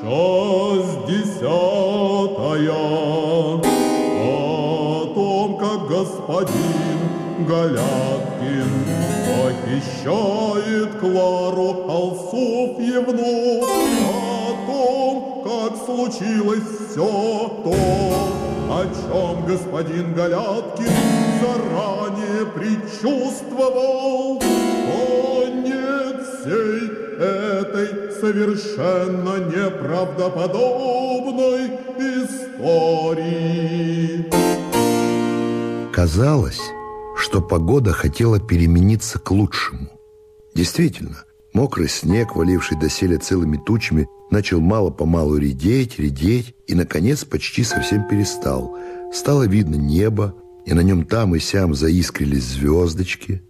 Часть десятая. О том, как господин Галяткин Похищает Клару Алсуфьевну. О том, как случилось все то О чем господин Галяткин заранее предчувствовал. Конец всей совершенно неправдоподобной истории. Казалось, что погода хотела перемениться к лучшему. Действительно, мокрый снег, валивший доселе целыми тучами, начал мало-помалу редеть, редеть и, наконец, почти совсем перестал. Стало видно небо, и на нем там и сям заискрились звездочки.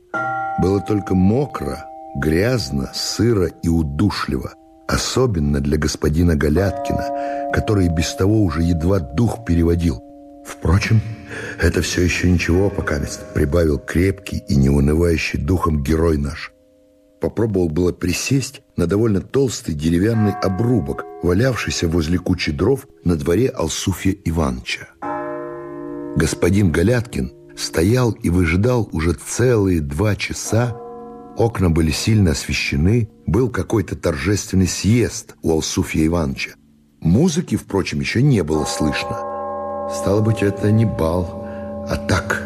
Было только мокро, грязно, сыро и удушливо, особенно для господина Галяткина, который без того уже едва дух переводил. Впрочем, это все еще ничего, пока прибавил крепкий и неунывающий духом герой наш. Попробовал было присесть на довольно толстый деревянный обрубок, валявшийся возле кучи дров на дворе Алсуфья Ивановича. Господин Галяткин стоял и выжидал уже целые два часа, Окна были сильно освещены, был какой-то торжественный съезд у Алсуфья Ивановича. Музыки, впрочем, еще не было слышно. Стало быть, это не бал, а так,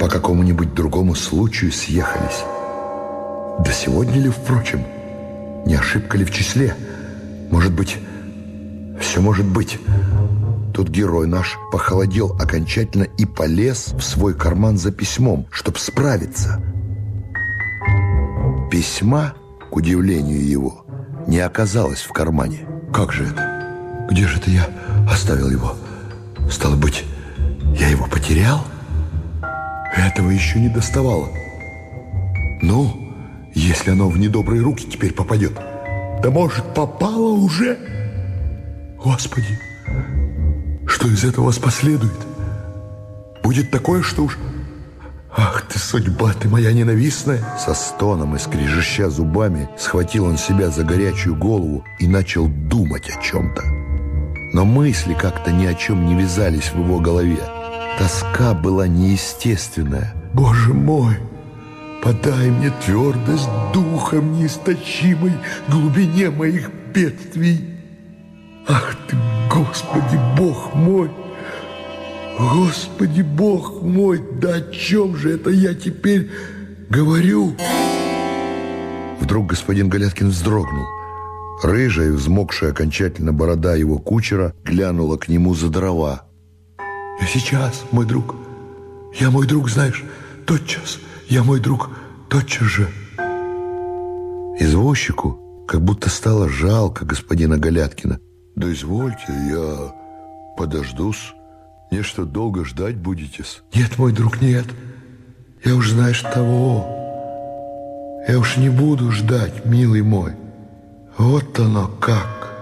по какому-нибудь другому случаю съехались. Да сегодня ли, впрочем, не ошибка ли в числе? Может быть, все может быть. Тут герой наш похолодел окончательно и полез в свой карман за письмом, чтобы справиться – Письма, к удивлению его, не оказалось в кармане. Как же это? Где же это я оставил его? Стало быть, я его потерял? Этого еще не доставало. Ну, если оно в недобрые руки теперь попадет, да может, попало уже? Господи, что из этого последует? Будет такое, что уж «Ах ты, судьба ты моя ненавистная!» Со стоном и скрежеща зубами схватил он себя за горячую голову и начал думать о чем-то. Но мысли как-то ни о чем не вязались в его голове. Тоска была неестественная. «Боже мой, подай мне твердость духа в неисточимой глубине моих бедствий! Ах ты, Господи, Бог мой!» Господи, Бог мой, да о чем же это я теперь говорю? Вдруг господин Галяткин вздрогнул. Рыжая, взмокшая окончательно борода его кучера глянула к нему за дрова. «Я сейчас, мой друг. Я мой друг, знаешь, тотчас. Я мой друг, тотчас же». Извозчику как будто стало жалко господина Галяткина. «Да извольте, я подождусь». Не что долго ждать будете-с? Нет, мой друг, нет. Я уж знаешь того. Я уж не буду ждать, милый мой. Вот оно как.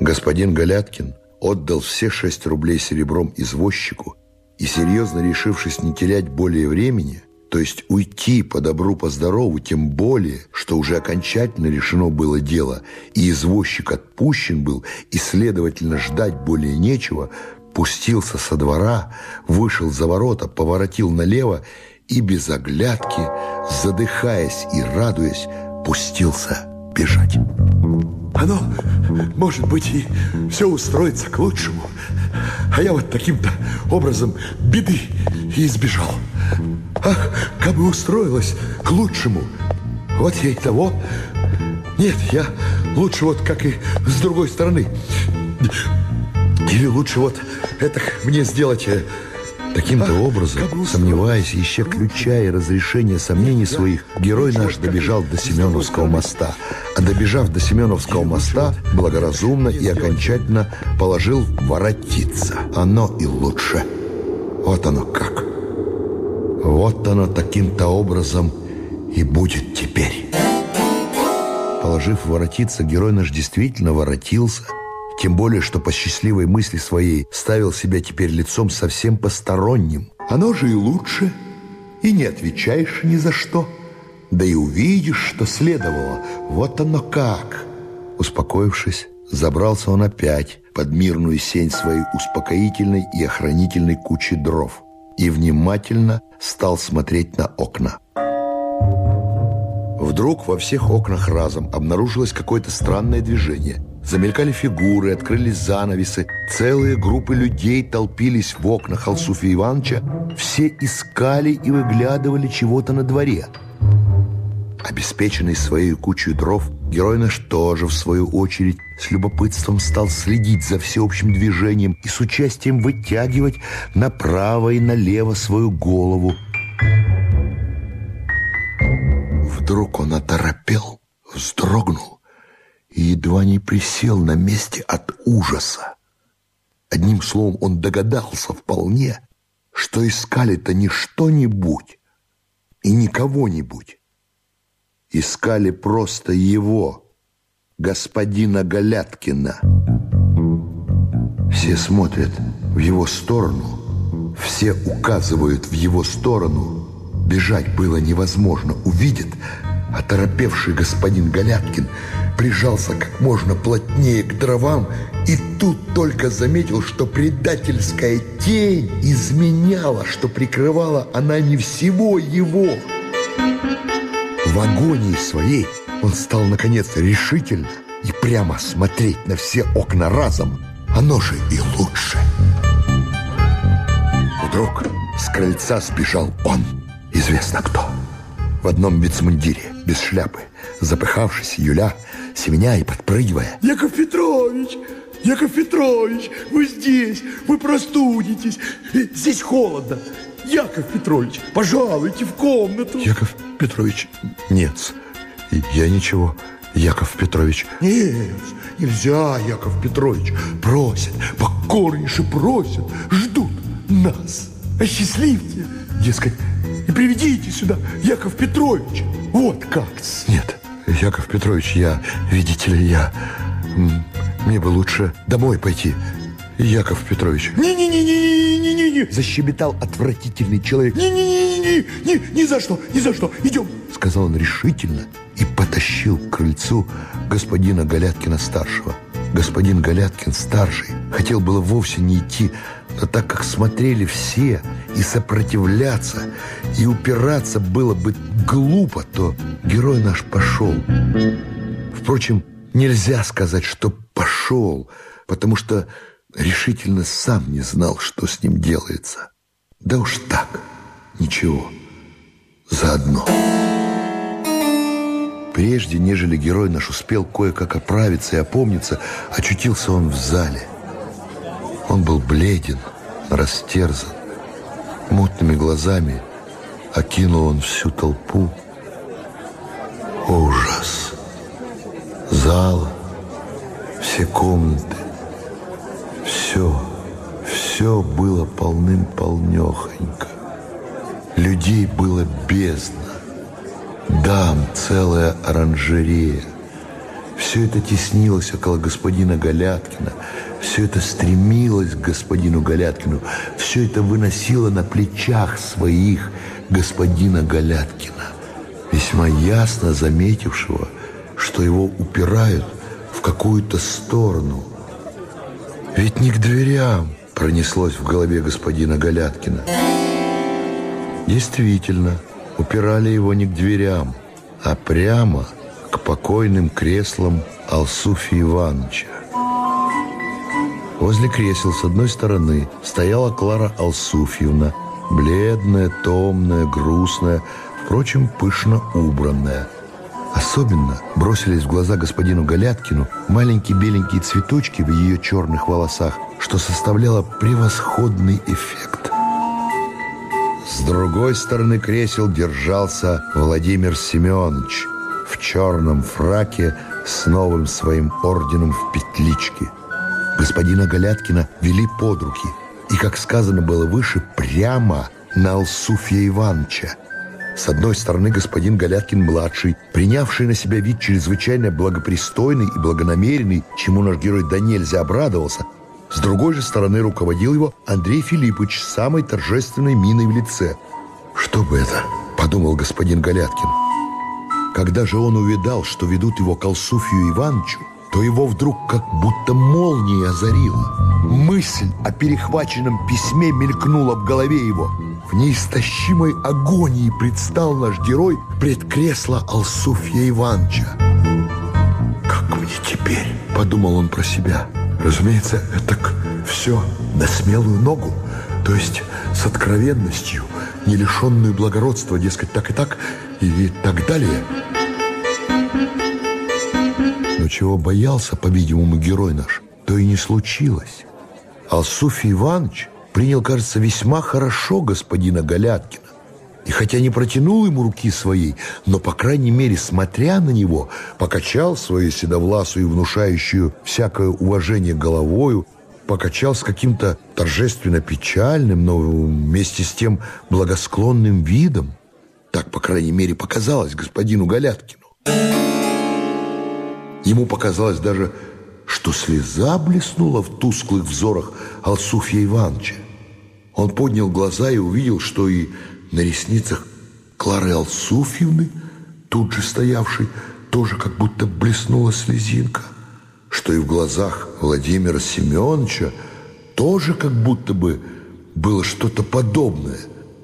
Господин Галяткин отдал все шесть рублей серебром извозчику и, серьезно решившись не терять более времени, то есть уйти по добру, по здорову, тем более, что уже окончательно решено было дело, и извозчик отпущен был, и, следовательно, ждать более нечего, пустился со двора, вышел за ворота, поворотил налево и без оглядки, задыхаясь и радуясь, пустился бежать. Оно, может быть, и все устроится к лучшему. А я вот таким-то образом беды и избежал. Ах, как бы устроилось к лучшему. Вот я и того. Нет, я лучше вот как и с другой стороны. Или лучше вот это мне сделать э, Таким-то образом, сомневаясь, ища ключа и разрешения сомнений своих, герой наш добежал до Семеновского моста. А добежав до Семеновского моста, благоразумно и окончательно положил воротиться. Оно и лучше. Вот оно как. Вот оно таким-то образом и будет теперь. Положив воротиться, герой наш действительно воротился – тем более, что по счастливой мысли своей ставил себя теперь лицом совсем посторонним. Оно же и лучше, и не отвечаешь ни за что. Да и увидишь, что следовало. Вот оно как. Успокоившись, забрался он опять под мирную сень своей успокоительной и охранительной кучи дров и внимательно стал смотреть на окна. Вдруг во всех окнах разом обнаружилось какое-то странное движение. Замелькали фигуры, открылись занавесы. Целые группы людей толпились в окнах Алсуфия Ивановича. Все искали и выглядывали чего-то на дворе. Обеспеченный своей кучей дров, герой наш тоже, в свою очередь, с любопытством стал следить за всеобщим движением и с участием вытягивать направо и налево свою голову. Вдруг он оторопел, вздрогнул и едва не присел на месте от ужаса. Одним словом, он догадался вполне, что искали-то не что-нибудь и не кого-нибудь. Искали просто его, господина Галяткина. Все смотрят в его сторону, все указывают в его сторону. Бежать было невозможно. Увидит, оторопевший господин Галяткин прижался как можно плотнее к дровам и тут только заметил, что предательская тень изменяла, что прикрывала она не всего его. В агонии своей он стал, наконец, решительно и прямо смотреть на все окна разом. Оно же и лучше. Вдруг с крыльца сбежал он, известно кто. В одном вицмундире, без шляпы, запыхавшись, Юля, семеня и подпрыгивая. «Яков Петрович! Яков Петрович! Вы здесь! Вы простудитесь! Здесь холодно! Яков Петрович, пожалуйте в комнату!» Яков Петрович, нет, я ничего, Яков Петрович. Нет, нельзя, Яков Петрович. Просят, покорнейше просят, ждут нас. Осчастливьте, дескать, и приведите сюда Яков Петрович. Вот как -с. Нет, Яков Петрович, я, видите ли, я... Мне бы лучше домой пойти. Яков Петрович. Не-не-не-не-не-не-не, защебетал отвратительный человек. Не-не-не-не, не, ни за что, ни за что, идем. Сказал он решительно и потащил к крыльцу господина Галяткина-старшего. Господин Галяткин-старший хотел было вовсе не идти, но так как смотрели все, и сопротивляться, и упираться было бы глупо, то герой наш пошел. Впрочем, нельзя сказать, что пошел, потому что решительно сам не знал, что с ним делается. Да уж так, ничего, заодно. Прежде, нежели герой наш успел кое-как оправиться и опомниться, очутился он в зале. Он был бледен, растерзан. Мутными глазами окинул он всю толпу. Ужас! Зал, все комнаты, все, все было полным-полнехонько. Людей было бездна. Дам целая оранжерея. Все это теснилось около господина Галяткина, все это стремилось к господину Галяткину, все это выносило на плечах своих господина Галяткина, весьма ясно заметившего, что его упирают в какую-то сторону. Ведь не к дверям пронеслось в голове господина Галяткина. Действительно, упирали его не к дверям, а прямо к покойным креслам Алсуфи Ивановича. Возле кресел с одной стороны стояла Клара Алсуфьевна, бледная, томная, грустная, впрочем, пышно убранная. Особенно бросились в глаза господину Галяткину маленькие беленькие цветочки в ее черных волосах, что составляло превосходный эффект. С другой стороны кресел держался Владимир Семенович в черном фраке с новым своим орденом в петличке. Господина Галяткина вели под руки и, как сказано было выше, прямо на Алсуфья Ивановича. С одной стороны господин Галяткин-младший, принявший на себя вид чрезвычайно благопристойный и благонамеренный, чему наш герой да нельзя обрадовался – с другой же стороны руководил его Андрей Филиппович с самой торжественной миной в лице. «Что бы это?» – подумал господин Галяткин. Когда же он увидал, что ведут его к Алсуфью Ивановичу, то его вдруг как будто молнией озарило. Мысль о перехваченном письме мелькнула в голове его. В неистощимой агонии предстал наш герой пред кресло Алсуфья Ивановича. «Как мне теперь?» – подумал он про себя. «Разумеется, это все на смелую ногу, то есть с откровенностью, не лишенную благородства, дескать, так и так, и так далее». Чего боялся, по-видимому, герой наш, то и не случилось. Алсуфий Иванович принял, кажется, весьма хорошо господина Галяткина. И хотя не протянул ему руки своей, но, по крайней мере, смотря на него, покачал свою седовласую внушающую всякое уважение головою, покачал с каким-то торжественно печальным, но вместе с тем благосклонным видом. Так, по крайней мере, показалось господину Галяткину. Ему показалось даже, что слеза блеснула в тусклых взорах Алсуфья Ивановича. Он поднял глаза и увидел, что и на ресницах Клары Алсуфьевны, тут же стоявшей, тоже как будто блеснула слезинка, что и в глазах Владимира Семеновича тоже как будто бы было что-то подобное,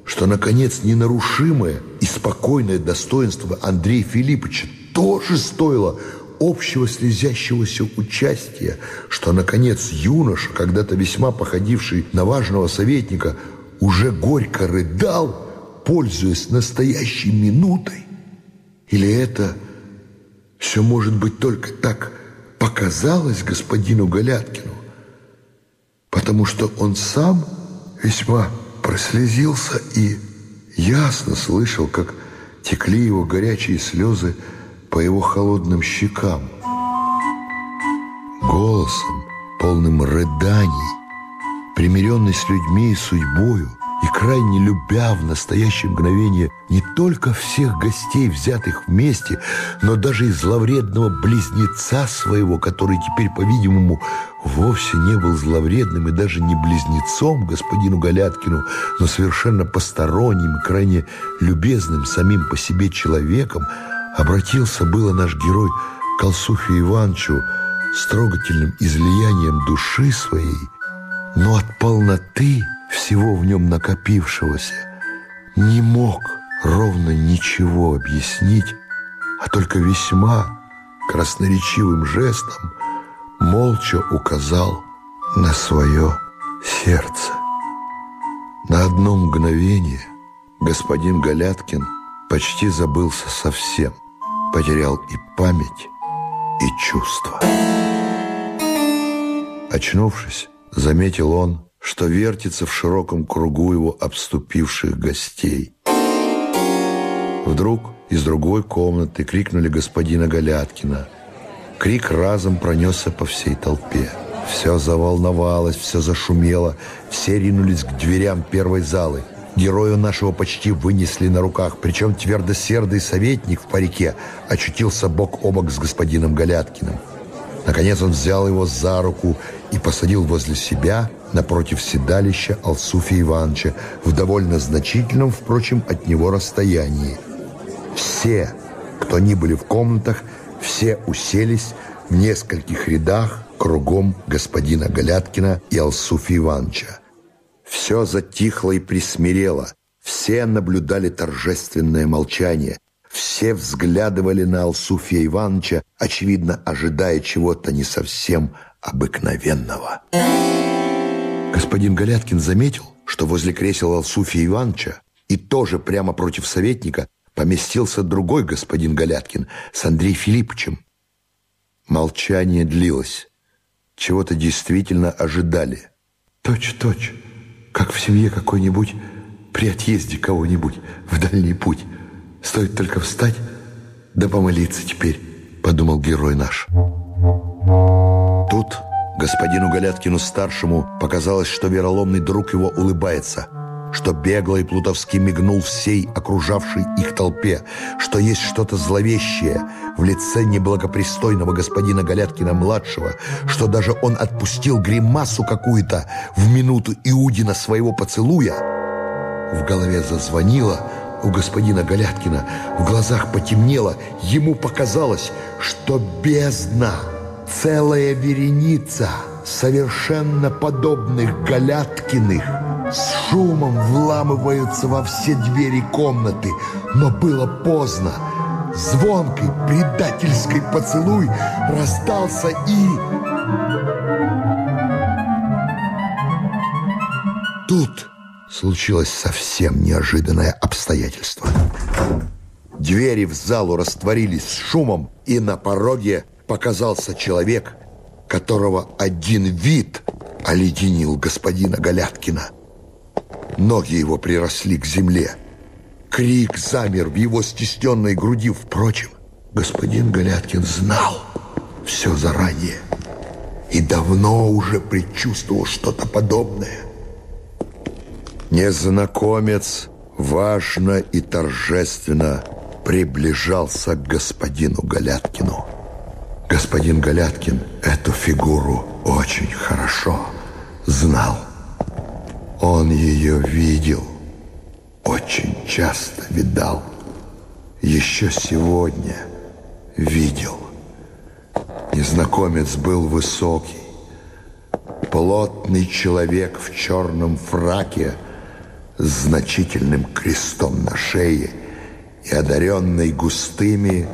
что, наконец, ненарушимое и спокойное достоинство Андрея Филипповича тоже стоило общего слезящегося участия, что, наконец, юноша, когда-то весьма походивший на важного советника, уже горько рыдал, пользуясь настоящей минутой? Или это все может быть только так показалось господину Галяткину? Потому что он сам весьма прослезился и ясно слышал, как текли его горячие слезы по его холодным щекам. Голосом, полным рыданий, примиренный с людьми и судьбою, и крайне любя в настоящее мгновение не только всех гостей, взятых вместе, но даже и зловредного близнеца своего, который теперь, по-видимому, вовсе не был зловредным и даже не близнецом господину Галяткину, но совершенно посторонним крайне любезным самим по себе человеком, обратился было наш герой к Алсуфе Ивановичу с трогательным излиянием души своей, но от полноты всего в нем накопившегося не мог ровно ничего объяснить, а только весьма красноречивым жестом молча указал на свое сердце. На одно мгновение господин Галяткин почти забылся совсем – потерял и память, и чувства. Очнувшись, заметил он, что вертится в широком кругу его обступивших гостей. Вдруг из другой комнаты крикнули господина Галяткина. Крик разом пронесся по всей толпе. Все заволновалось, все зашумело, все ринулись к дверям первой залы – Героя нашего почти вынесли на руках, причем твердосердый советник в парике очутился бок о бок с господином Галяткиным. Наконец он взял его за руку и посадил возле себя напротив седалища Алсуфия Ивановича в довольно значительном, впрочем, от него расстоянии. Все, кто ни были в комнатах, все уселись в нескольких рядах кругом господина Галяткина и Алсуфия Ивановича. Все затихло и присмирело. Все наблюдали торжественное молчание. Все взглядывали на Алсуфия Ивановича, очевидно, ожидая чего-то не совсем обыкновенного. Господин Галяткин заметил, что возле кресел Алсуфия Ивановича и тоже прямо против советника поместился другой господин Галяткин с Андреем Филипповичем. Молчание длилось. Чего-то действительно ожидали. «Точь-точь», как в семье какой-нибудь при отъезде кого-нибудь в дальний путь. Стоит только встать, да помолиться теперь, подумал герой наш. Тут господину Галяткину-старшему показалось, что вероломный друг его улыбается – что бегло и плутовски мигнул всей окружавшей их толпе, что есть что-то зловещее в лице неблагопристойного господина Галяткина-младшего, что даже он отпустил гримасу какую-то в минуту Иудина своего поцелуя. В голове зазвонило у господина Галяткина, в глазах потемнело, ему показалось, что бездна целая вереница совершенно подобных Галяткиных с шумом вламываются во все двери комнаты, но было поздно. Звонкий предательский поцелуй раздался и... Тут случилось совсем неожиданное обстоятельство. Двери в залу растворились с шумом, и на пороге показался человек, которого один вид оледенил господина Галяткина. Ноги его приросли к земле. Крик замер в его стесненной груди. Впрочем, господин Галяткин знал все заранее и давно уже предчувствовал что-то подобное. Незнакомец важно и торжественно приближался к господину Галяткину. Господин Галяткин эту фигуру очень хорошо знал. Он ее видел, очень часто видал. Еще сегодня видел. Незнакомец был высокий, плотный человек в черном фраке с значительным крестом на шее и одаренный густыми,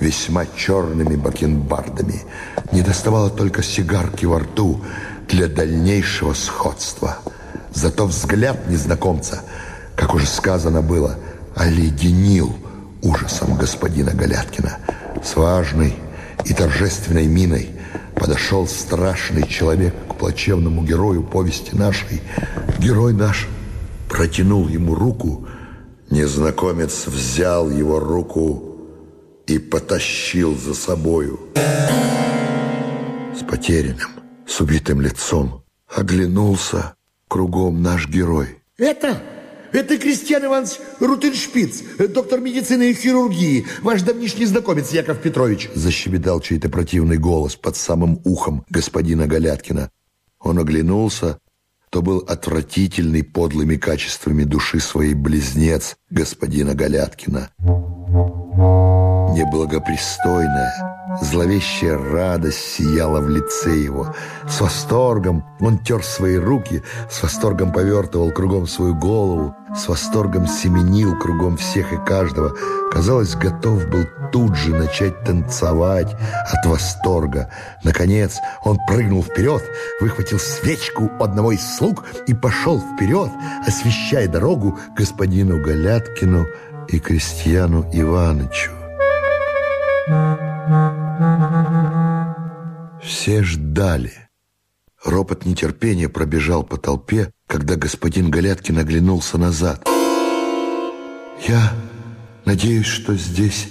весьма черными бакенбардами. Не доставало только сигарки во рту для дальнейшего сходства. Зато взгляд незнакомца, как уже сказано было, оледенил ужасом господина Галяткина. С важной и торжественной миной подошел страшный человек к плачевному герою повести нашей. Герой наш протянул ему руку, незнакомец взял его руку и потащил за собою. С потерянным, с убитым лицом оглянулся кругом наш герой. Это, это Кристиан Иванович Рутеншпиц, доктор медицины и хирургии, ваш давнишний знакомец Яков Петрович. Защебетал чей-то противный голос под самым ухом господина Галяткина. Он оглянулся, то был отвратительный подлыми качествами души своей близнец господина Галяткина неблагопристойная, зловещая радость сияла в лице его. С восторгом он тер свои руки, с восторгом повертывал кругом свою голову, с восторгом семенил кругом всех и каждого. Казалось, готов был тут же начать танцевать от восторга. Наконец он прыгнул вперед, выхватил свечку одного из слуг и пошел вперед, освещая дорогу господину Галяткину и крестьяну Иванычу. Все ждали. Ропот нетерпения пробежал по толпе, когда господин Галяткин оглянулся назад. «Я надеюсь, что здесь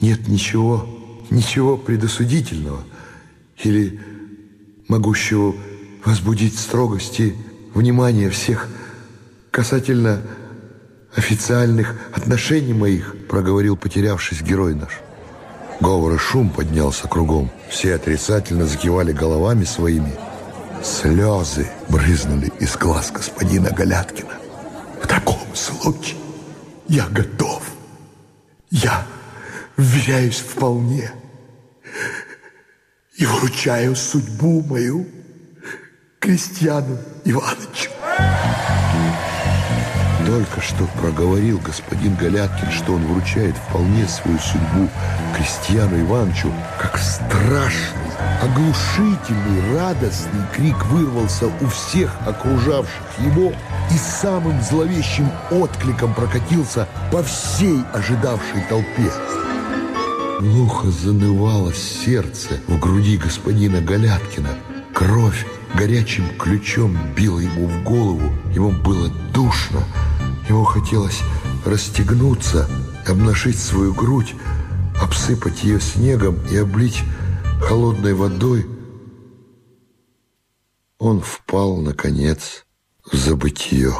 нет ничего, ничего предосудительного или могущего возбудить строгости внимания всех касательно официальных отношений моих», проговорил потерявшись герой наш. Говор и шум поднялся кругом. Все отрицательно закивали головами своими. Слезы брызнули из глаз господина Галяткина. В таком случае я готов. Я вверяюсь вполне и вручаю судьбу мою крестьяну Ивановичу. Только что проговорил господин Галяткин, что он вручает вполне свою судьбу крестьяну Ивановичу, как страшный, оглушительный, радостный крик вырвался у всех окружавших его и самым зловещим откликом прокатился по всей ожидавшей толпе. Глухо занывало сердце в груди господина Галяткина. Кровь горячим ключом била ему в голову. Ему было душно, Ему хотелось расстегнуться, обнажить свою грудь, обсыпать ее снегом и облить холодной водой. Он впал, наконец, в забытье.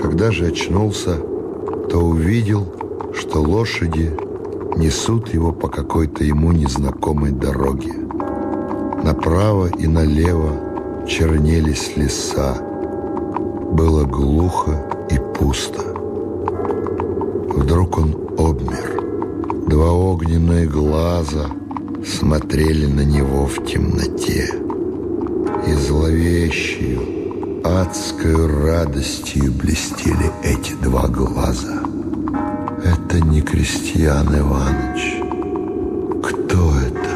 Когда же очнулся, то увидел, что лошади несут его по какой-то ему незнакомой дороге. Направо и налево чернелись леса, было глухо и пусто. Вдруг он обмер, Два огненные глаза смотрели на него в темноте. И зловещую, адскую радостью блестели эти два глаза. Это не Крестьян Иванович. Кто это?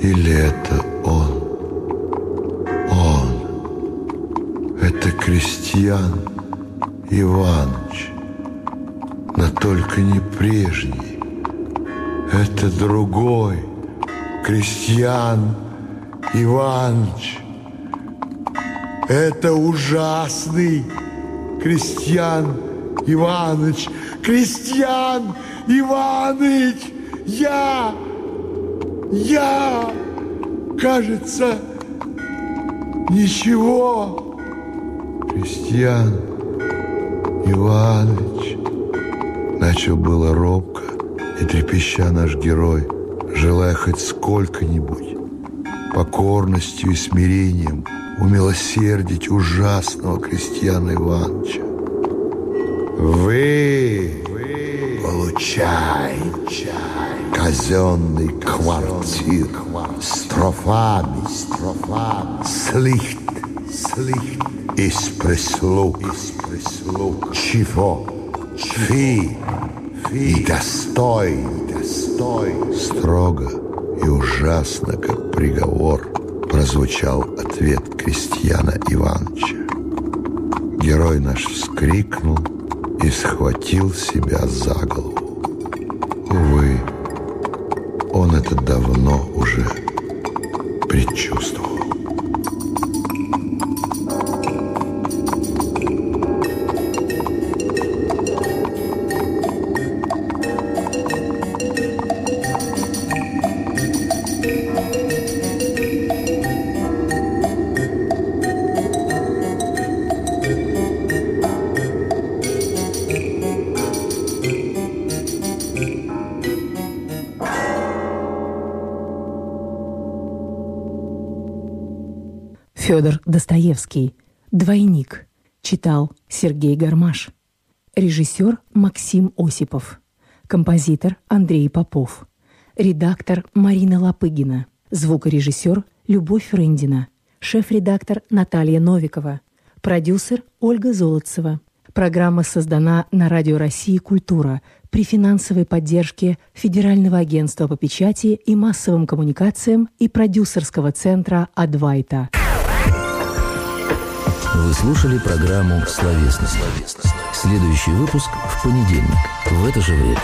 Или это Крестьян Иванович. Но только не прежний. Это другой. Крестьян Иванович. Это ужасный Крестьян Иванович. Крестьян Иванович. Я... Я... Кажется, ничего. Крестьян Иванович. Начал было робко и трепеща наш герой, желая хоть сколько-нибудь покорностью и смирением умилосердить ужасного крестьяна Ивановича. Вы, Вы получаете казенный квартир строфами, строфами, слихт, слихт, из прислуг, из прислуг, чего, фи, фи, и достой, достой, строго и ужасно, как приговор, прозвучал ответ крестьяна Ивановича. Герой наш вскрикнул и схватил себя за голову. Увы, он это давно уже предчувствовал. Федор Достоевский. Двойник. Читал Сергей Гармаш. Режиссер Максим Осипов. Композитор Андрей Попов. Редактор Марина Лопыгина. Звукорежиссер Любовь Рындина. Шеф-редактор Наталья Новикова. Продюсер Ольга Золотцева. Программа создана на Радио России «Культура» при финансовой поддержке Федерального агентства по печати и массовым коммуникациям и продюсерского центра «Адвайта». Вы слушали программу «Словесность». Следующий выпуск в понедельник в это же время.